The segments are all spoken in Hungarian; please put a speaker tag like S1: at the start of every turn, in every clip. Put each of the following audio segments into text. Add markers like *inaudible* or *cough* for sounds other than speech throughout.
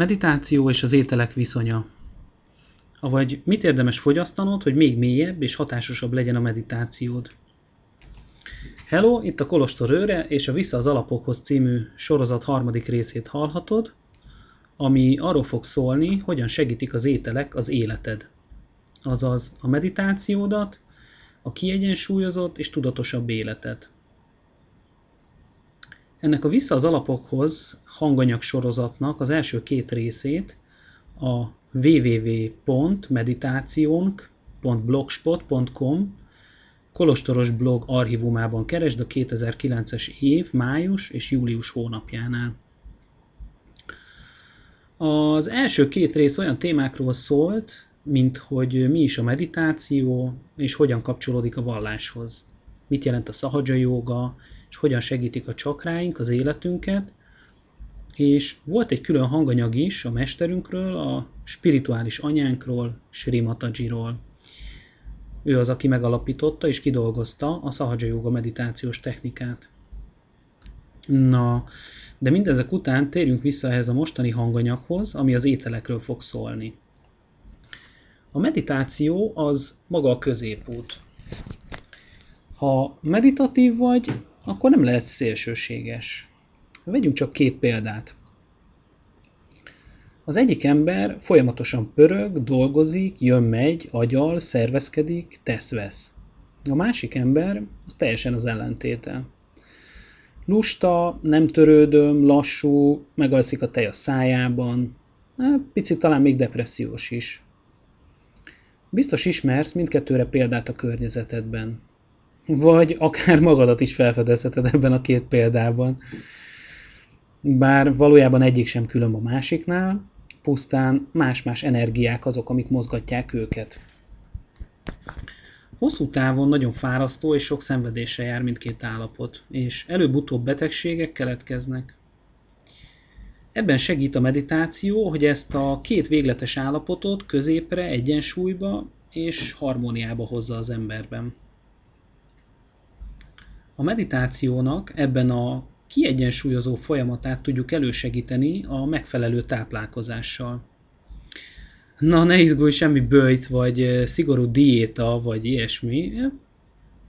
S1: Meditáció és az ételek viszonya. Avagy mit érdemes fogyasztanod, hogy még mélyebb és hatásosabb legyen a meditációd. Hello, itt a Kolostor őre, és a Vissza az alapokhoz című sorozat harmadik részét hallhatod, ami arról fog szólni, hogyan segítik az ételek az életed. Azaz a meditációdat, a kiegyensúlyozott és tudatosabb életet. Ennek a Vissza az alapokhoz hanganyag sorozatnak az első két részét a www.meditációnk.blogspot.com kolostoros blog archívumában keresd a 2009-es év május és július hónapjánál. Az első két rész olyan témákról szólt, mint hogy mi is a meditáció, és hogyan kapcsolódik a valláshoz. Mit jelent a szahaja joga, és hogyan segítik a csakráink az életünket, és volt egy külön hanganyag is a mesterünkről, a spirituális anyánkról, Sri Matajiról. Ő az, aki megalapította és kidolgozta a Sahaja Yoga meditációs technikát. Na, de mindezek után térjünk vissza ehhez a mostani hanganyaghoz, ami az ételekről fog szólni. A meditáció az maga a középút. Ha meditatív vagy, akkor nem lehet szélsőséges. Vegyünk csak két példát. Az egyik ember folyamatosan pörög, dolgozik, jön-megy, agyal, szervezkedik, tesz-vesz. A másik ember az teljesen az ellentéte. Lusta, nem törődöm, lassú, megalszik a tej a szájában, picit talán még depressziós is. Biztos ismersz mindkettőre példát a környezetedben vagy akár magadat is felfedezheted ebben a két példában. Bár valójában egyik sem különb a másiknál, pusztán más-más energiák azok, amik mozgatják őket. Hosszú távon nagyon fárasztó és sok szenvedéssel jár mindkét állapot, és előbb-utóbb betegségek keletkeznek. Ebben segít a meditáció, hogy ezt a két végletes állapotot középre, egyensúlyba és harmóniába hozza az emberben. A meditációnak ebben a kiegyensúlyozó folyamatát tudjuk elősegíteni a megfelelő táplálkozással. Na, ne izgulj semmi bőjt, vagy szigorú diéta, vagy ilyesmi.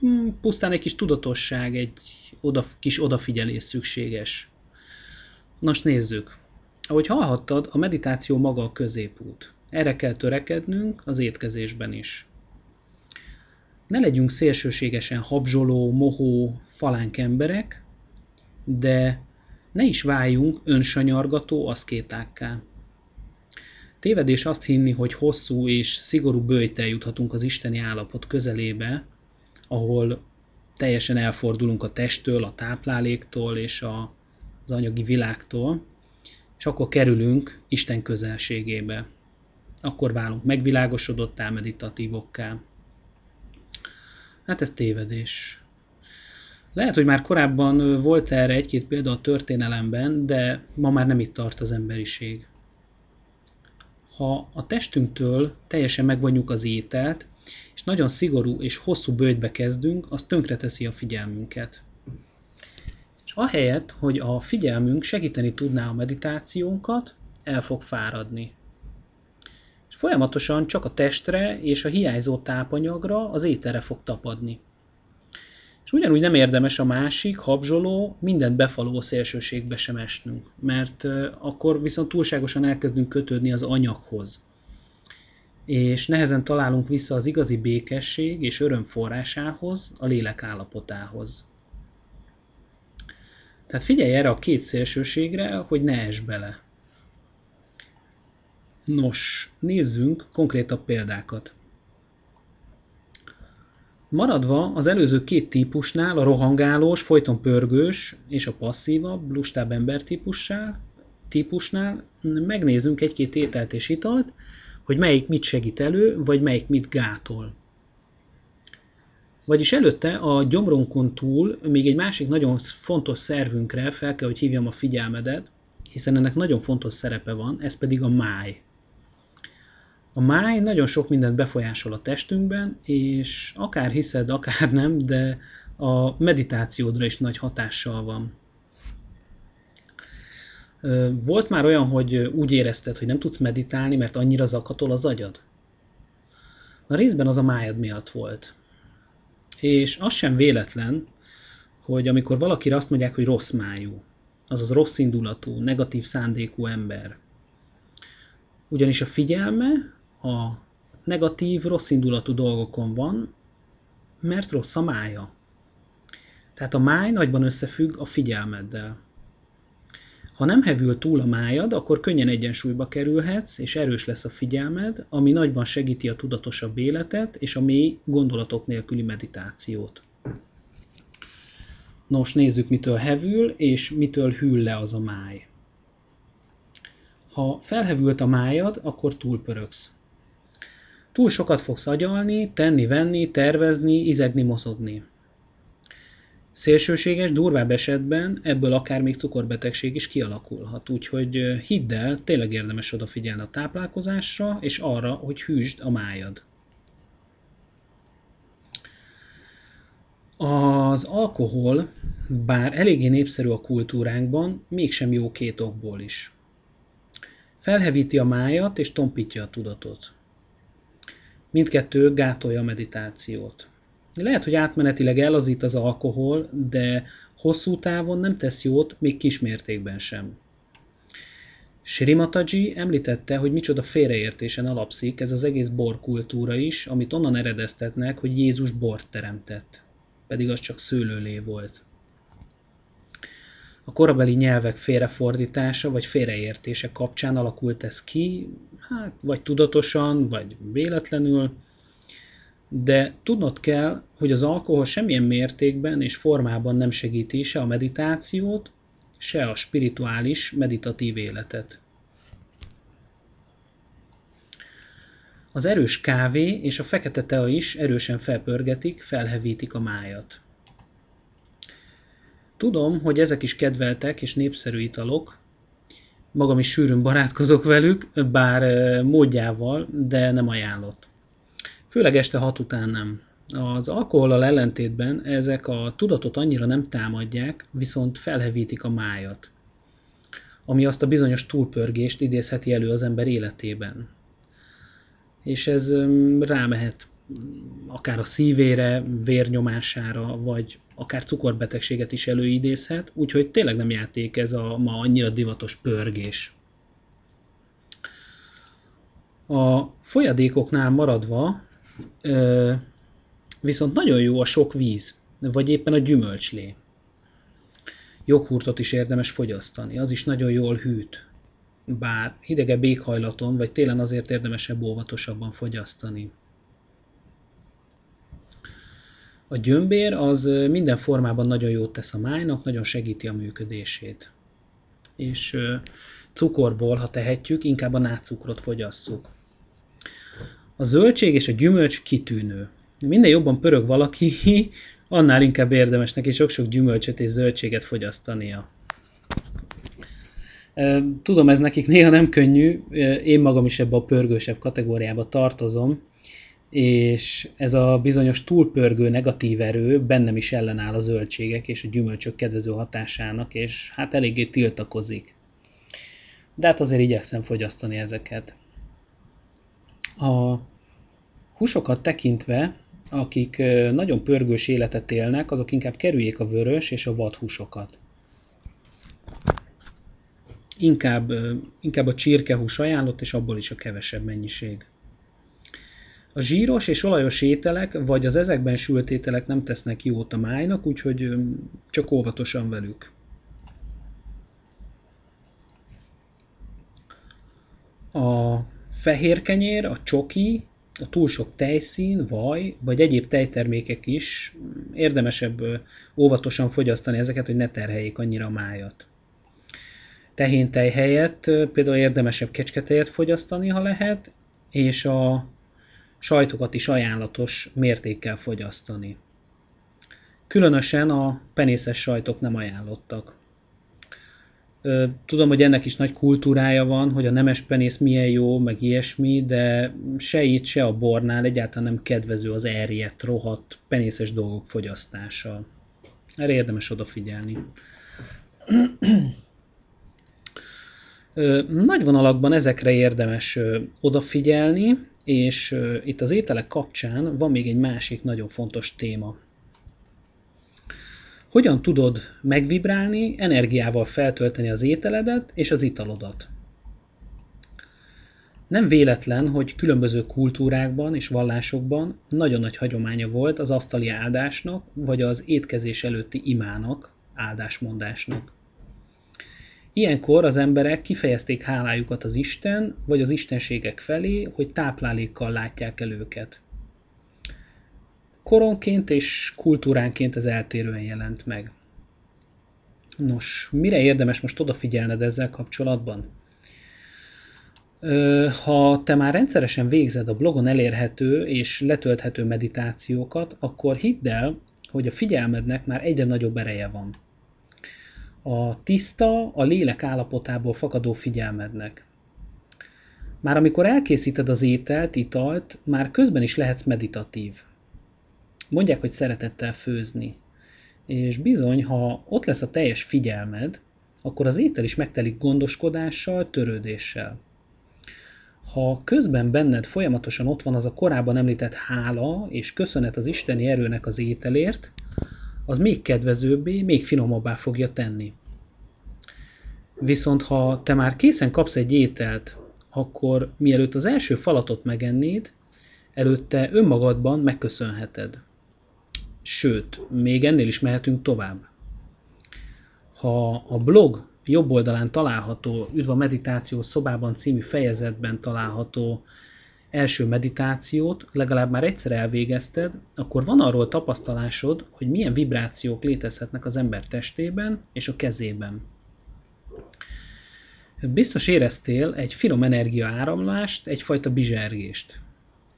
S1: Hmm, pusztán egy kis tudatosság, egy oda, kis odafigyelés szükséges. Nos, nézzük. Ahogy hallhattad, a meditáció maga a középút. Erre kell törekednünk az étkezésben is. Ne legyünk szélsőségesen habzsoló, mohó, falánk emberek, de ne is váljunk önsanyargató aszkétákká. Tévedés azt hinni, hogy hosszú és szigorú bőjtel juthatunk az isteni állapot közelébe, ahol teljesen elfordulunk a testtől, a tápláléktól és a, az anyagi világtól, és akkor kerülünk Isten közelségébe. Akkor válunk megvilágosodottá, meditatívokká. Hát ez tévedés. Lehet, hogy már korábban volt erre egy-két példa a történelemben, de ma már nem itt tart az emberiség. Ha a testünktől teljesen megvonjuk az ételt, és nagyon szigorú és hosszú bőjtbe kezdünk, az tönkreteszi a figyelmünket. És ahelyett, hogy a figyelmünk segíteni tudná a meditációnkat, el fog fáradni folyamatosan csak a testre és a hiányzó tápanyagra, az ételre fog tapadni. És ugyanúgy nem érdemes a másik, habzsoló, mindent befaló szélsőségbe sem esnünk, mert akkor viszont túlságosan elkezdünk kötődni az anyaghoz. És nehezen találunk vissza az igazi békesség és öröm forrásához, a lélek állapotához. Tehát figyelj erre a két szélsőségre, hogy ne esd bele. Nos, nézzünk konkrétabb példákat. Maradva az előző két típusnál, a rohangálós, folyton pörgős és a passzívabb, lustább ember típussál, típusnál megnézzünk egy-két ételt és italt, hogy melyik mit segít elő, vagy melyik mit gátol. Vagyis előtte a gyomrunkon túl még egy másik nagyon fontos szervünkre fel kell, hogy hívjam a figyelmedet, hiszen ennek nagyon fontos szerepe van, ez pedig a máj. A máj nagyon sok mindent befolyásol a testünkben, és akár hiszed, akár nem, de a meditációdra is nagy hatással van. Volt már olyan, hogy úgy érezted, hogy nem tudsz meditálni, mert annyira zakatol az agyad? Na részben az a májad miatt volt. És az sem véletlen, hogy amikor valakire azt mondják, hogy rossz májú, azaz rossz indulatú, negatív szándékú ember, ugyanis a figyelme a negatív, rossz indulatú dolgokon van, mert rossz a mája. Tehát a máj nagyban összefügg a figyelmeddel. Ha nem hevül túl a májad, akkor könnyen egyensúlyba kerülhetsz, és erős lesz a figyelmed, ami nagyban segíti a tudatosabb életet és a mély gondolatok nélküli meditációt. Nos, nézzük, mitől hevül, és mitől hűl le az a máj. Ha felhevült a májad, akkor túlpörögsz. Túl sokat fogsz agyalni, tenni, venni, tervezni, izegni, mozogni. Szélsőséges, durvább esetben ebből akár még cukorbetegség is kialakulhat, úgyhogy hidd el, tényleg érdemes odafigyelni a táplálkozásra, és arra, hogy hűsd a májad. Az alkohol, bár eléggé népszerű a kultúránkban, mégsem jó két okból is. Felhevíti a májat és tompítja a tudatot. Mindkettő gátolja a meditációt. Lehet, hogy átmenetileg elazít az alkohol, de hosszú távon nem tesz jót, még kismértékben sem. Srimataji említette, hogy micsoda félreértésen alapszik ez az egész borkultúra is, amit onnan eredeztetnek, hogy Jézus bort teremtett, pedig az csak szőlőlé volt. A korabeli nyelvek félrefordítása vagy félreértése kapcsán alakult ez ki, hát vagy tudatosan, vagy véletlenül, de tudnod kell, hogy az alkohol semmilyen mértékben és formában nem segíti se a meditációt, se a spirituális, meditatív életet. Az erős kávé és a fekete tea is erősen felpörgetik, felhevítik a májat. Tudom, hogy ezek is kedveltek és népszerű italok, magam is sűrűn barátkozok velük, bár módjával, de nem ajánlott. Főleg este hat után nem. Az alkohollal ellentétben ezek a tudatot annyira nem támadják, viszont felhevítik a májat, ami azt a bizonyos túlpörgést idézheti elő az ember életében. És ez rámehet akár a szívére, vérnyomására, vagy akár cukorbetegséget is előidézhet, úgyhogy tényleg nem játék ez a ma annyira divatos pörgés. A folyadékoknál maradva viszont nagyon jó a sok víz, vagy éppen a gyümölcslé. Joghurtot is érdemes fogyasztani, az is nagyon jól hűt. Bár hidegebb éghajlaton, vagy télen azért érdemesebb óvatosabban fogyasztani. A gyömbér az minden formában nagyon jót tesz a májnak, nagyon segíti a működését. És cukorból, ha tehetjük, inkább a nátszukrot fogyasszuk. A zöldség és a gyümölcs kitűnő. Minden jobban pörög valaki, *laughs* annál inkább érdemes neki sok-sok gyümölcsöt és zöldséget fogyasztania. Tudom, ez nekik néha nem könnyű, én magam is ebbe a pörgősebb kategóriába tartozom, és ez a bizonyos túlpörgő negatív erő bennem is ellenáll a zöldségek és a gyümölcsök kedvező hatásának, és hát eléggé tiltakozik. De hát azért igyekszem fogyasztani ezeket. A húsokat tekintve, akik nagyon pörgős életet élnek, azok inkább kerüljék a vörös és a vad húsokat. Inkább, inkább a csirkehús ajánlott, és abból is a kevesebb mennyiség. A zsíros és olajos ételek, vagy az ezekben sült ételek nem tesznek jót a májnak, úgyhogy csak óvatosan velük. A fehér kenyér, a csoki, a túl sok tejszín, vaj, vagy egyéb tejtermékek is érdemesebb óvatosan fogyasztani ezeket, hogy ne terheljék annyira a májat. tej helyett például érdemesebb kecsketejet fogyasztani, ha lehet, és a sajtokat is ajánlatos mértékkel fogyasztani. Különösen a penészes sajtok nem ajánlottak. Tudom, hogy ennek is nagy kultúrája van, hogy a nemes penész milyen jó, meg ilyesmi, de se itt, se a bornál egyáltalán nem kedvező az erjedt, rohadt, penészes dolgok fogyasztása. Erre érdemes odafigyelni. Nagy vonalakban ezekre érdemes odafigyelni, és itt az ételek kapcsán van még egy másik nagyon fontos téma. Hogyan tudod megvibrálni, energiával feltölteni az ételedet és az italodat? Nem véletlen, hogy különböző kultúrákban és vallásokban nagyon nagy hagyománya volt az asztali áldásnak, vagy az étkezés előtti imának, áldásmondásnak. Ilyenkor az emberek kifejezték hálájukat az Isten vagy az istenségek felé, hogy táplálékkal látják el őket. Koronként és kultúránként ez eltérően jelent meg. Nos, mire érdemes most odafigyelned ezzel kapcsolatban? Ha te már rendszeresen végzed a blogon elérhető és letölthető meditációkat, akkor hidd el, hogy a figyelmednek már egyre nagyobb ereje van a tiszta, a lélek állapotából fakadó figyelmednek. Már amikor elkészíted az ételt, italt, már közben is lehetsz meditatív. Mondják, hogy szeretettel főzni. És bizony, ha ott lesz a teljes figyelmed, akkor az étel is megtelik gondoskodással, törődéssel. Ha közben benned folyamatosan ott van az a korábban említett hála és köszönet az isteni erőnek az ételért, az még kedvezőbbé, még finomabbá fogja tenni. Viszont ha te már készen kapsz egy ételt, akkor mielőtt az első falatot megennéd, előtte önmagadban megköszönheted. Sőt, még ennél is mehetünk tovább. Ha a blog jobb oldalán található Üdv a meditáció szobában című fejezetben található első meditációt legalább már egyszer elvégezted, akkor van arról tapasztalásod, hogy milyen vibrációk létezhetnek az ember testében és a kezében. Biztos éreztél egy finom energia áramlást, egyfajta bizsergést.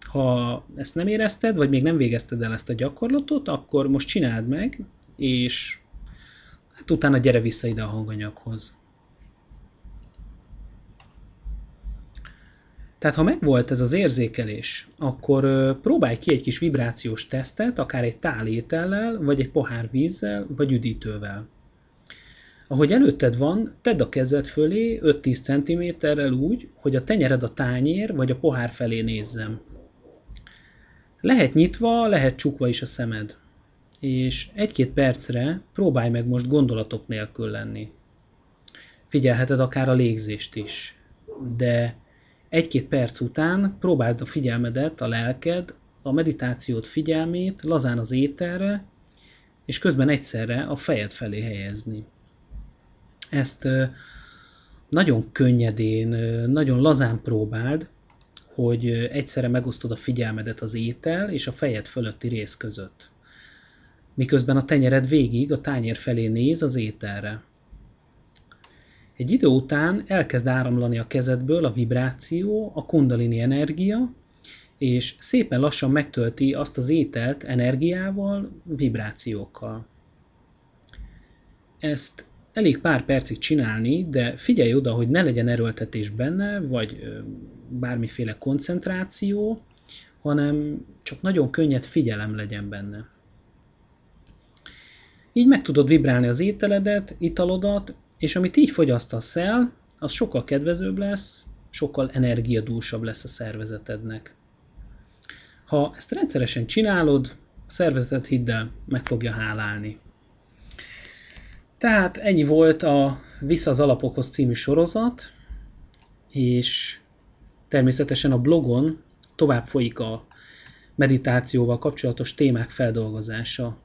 S1: Ha ezt nem érezted, vagy még nem végezted el ezt a gyakorlatot, akkor most csináld meg, és hát utána gyere vissza ide a hanganyaghoz. Tehát ha megvolt ez az érzékelés, akkor próbálj ki egy kis vibrációs tesztet, akár egy tál étellel, vagy egy pohár vízzel, vagy üdítővel. Ahogy előtted van, tedd a kezed fölé 5-10 cm-rel úgy, hogy a tenyered a tányér vagy a pohár felé nézzem. Lehet nyitva, lehet csukva is a szemed. És egy-két percre próbálj meg most gondolatok nélkül lenni. Figyelheted akár a légzést is. De egy-két perc után próbáld a figyelmedet, a lelked, a meditációt figyelmét lazán az ételre, és közben egyszerre a fejed felé helyezni. Ezt nagyon könnyedén, nagyon lazán próbáld, hogy egyszerre megosztod a figyelmedet az étel és a fejed fölötti rész között. Miközben a tenyered végig a tányér felé néz az ételre. Egy idő után elkezd áramlani a kezedből a vibráció, a kundalini energia, és szépen lassan megtölti azt az ételt energiával, vibrációkkal. Ezt elég pár percig csinálni, de figyelj oda, hogy ne legyen erőltetés benne, vagy bármiféle koncentráció, hanem csak nagyon könnyed figyelem legyen benne. Így meg tudod vibrálni az ételedet, italodat, és amit így fogyasztasz el, az sokkal kedvezőbb lesz, sokkal energiadúsabb lesz a szervezetednek. Ha ezt rendszeresen csinálod, a szervezeted hidd meg fogja hálálni. Tehát ennyi volt a Vissza az alapokhoz című sorozat, és természetesen a blogon tovább folyik a meditációval kapcsolatos témák feldolgozása.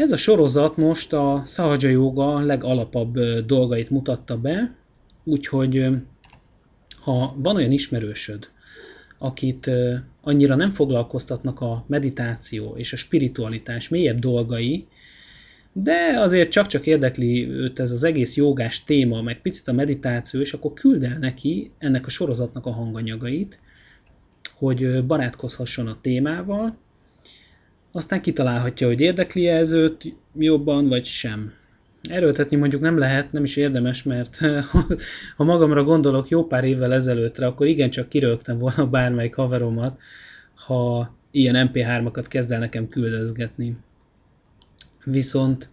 S1: Ez a sorozat most a Sahaja Yoga legalapabb dolgait mutatta be, úgyhogy ha van olyan ismerősöd, akit annyira nem foglalkoztatnak a meditáció és a spiritualitás mélyebb dolgai, de azért csak-csak érdekli őt ez az egész jogás téma, meg picit a meditáció, és akkor küld el neki ennek a sorozatnak a hanganyagait, hogy barátkozhasson a témával, aztán kitalálhatja, hogy érdekli -e ez őt jobban, vagy sem. Erőltetni mondjuk nem lehet, nem is érdemes, mert *laughs* ha magamra gondolok jó pár évvel ezelőttre, akkor igencsak kirögtem volna bármelyik haveromat, ha ilyen MP3-akat kezd el nekem küldözgetni. Viszont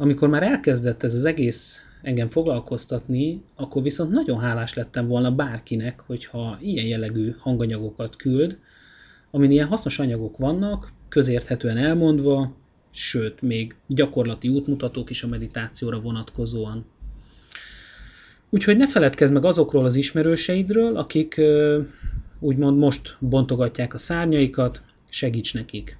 S1: amikor már elkezdett ez az egész engem foglalkoztatni, akkor viszont nagyon hálás lettem volna bárkinek, hogyha ilyen jellegű hanganyagokat küld, amin ilyen hasznos anyagok vannak, közérthetően elmondva, sőt, még gyakorlati útmutatók is a meditációra vonatkozóan. Úgyhogy ne feledkezz meg azokról az ismerőseidről, akik úgymond most bontogatják a szárnyaikat, segíts nekik.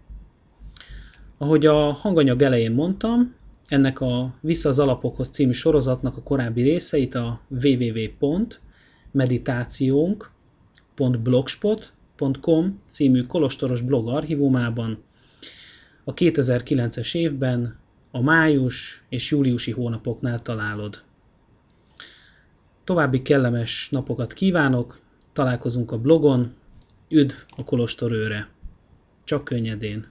S1: Ahogy a hanganyag elején mondtam, ennek a Vissza az alapokhoz című sorozatnak a korábbi részeit a www.meditációnk.blogspot.com című kolostoros blog archívumában a 2009-es évben a május és júliusi hónapoknál találod. További kellemes napokat kívánok, találkozunk a blogon, üdv a Kolostor őre! Csak könnyedén!